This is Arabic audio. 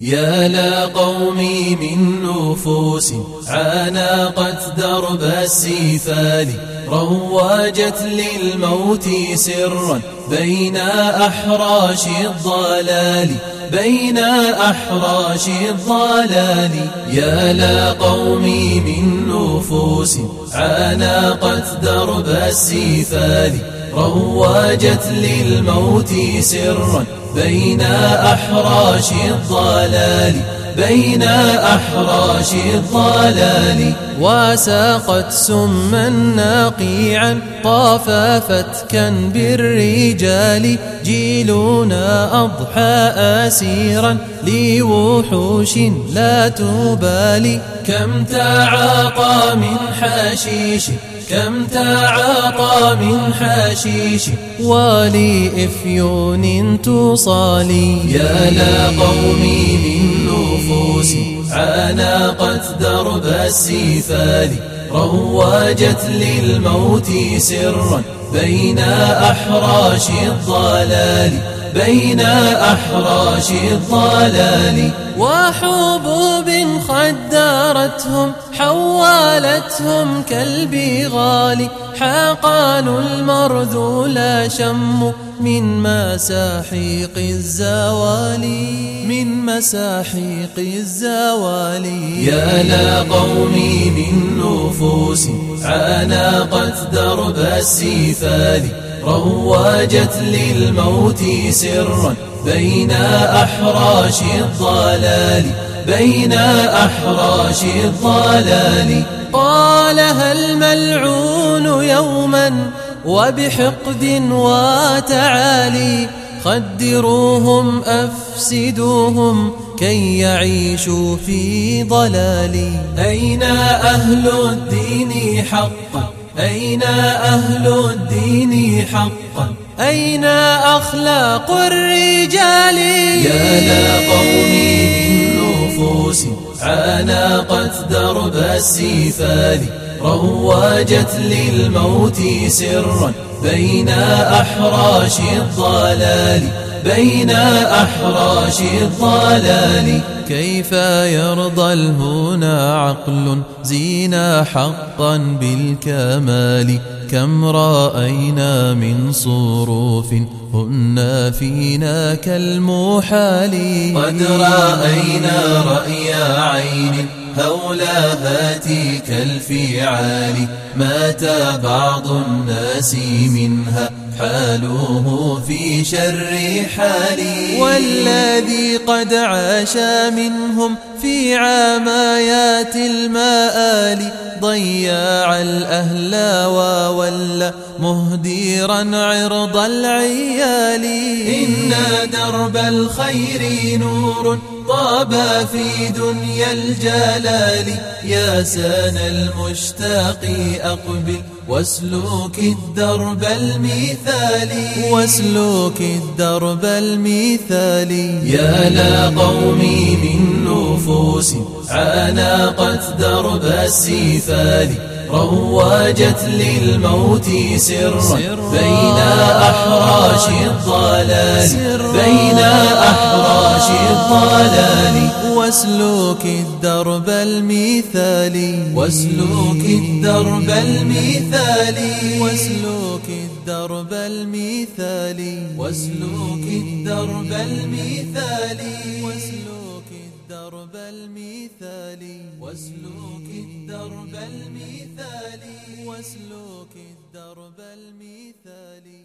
يا لا قومي من نفوس عانقت درب السفال. رواجت للموت سرا بين أحراش الضلال بين أحراش الضلال. يا لا قومي من نفوس عانقت درب السفال. رواجت للموت سرا بين أحراش الضلال بين أحراش الضلال. وساقت سما ناقيعا طاف فتكا بالرجال. جيلنا أضحى أسيرا لوحوش لا تبالي. كم تعاقى من حشيش كم تعاطى من حشيش ولإفيون تصالي يا لا قومي من نفوس عانقت درب السفال رواجت للموت سرا. بين أحراش الضلال بين أحراش الضلال. وحبوب خدارتهم حوالتهم كالبغال. حاقان المرذول شم من مساحيق الزوال. من مساحيق الزوال. يا لا قومي من نفوس عانقت درب السفال رواجت للموت سرا. بين أحراش الضلال بين أحراش الضلال. قالها الملعون يوما؟ وبحقد وتعالي. خدروهم أفسدوهم كي يعيشوا في ضلال. أين أهل الدين حقا؟ أين أهل الدين حقا؟ أين أخلاق الرجال؟ يا لا قومي من نفوس عانقت درب السفال. رواجت للموت سرا بين أحراش الضلال بين أحراش الضلال. كيف يرضى الهنا عقل زينا حقا بالكمال؟ كم رأينا من صروف هن فينا كالمحال. قد رأينا رأي عين هولاهات كالفعال مات بعض الناس منها حالوه في شر حالي والذي قد عاش منهم في عمايات المآل ضياع الأهل وولى مهديرا عرض العيال. إن درب الخير نور طاب في دنيا الجلال. يا سان المشتاق أقبل واسلوك الدرب المثالي واسلوك الدرب المثالي يا لا قومي من نفوس عانقت درب السفال رواجت للموت سرا بين أحراش الضلال بين الضلال. واسلوك الدرب المثالي واسلوك الدرب المثالي واسلوك الدرب المثالي واسلوك الدرب المثالي واسلوك الدرب المثالي واسلوك الدرب المثالي واسلوك الدرب المثالي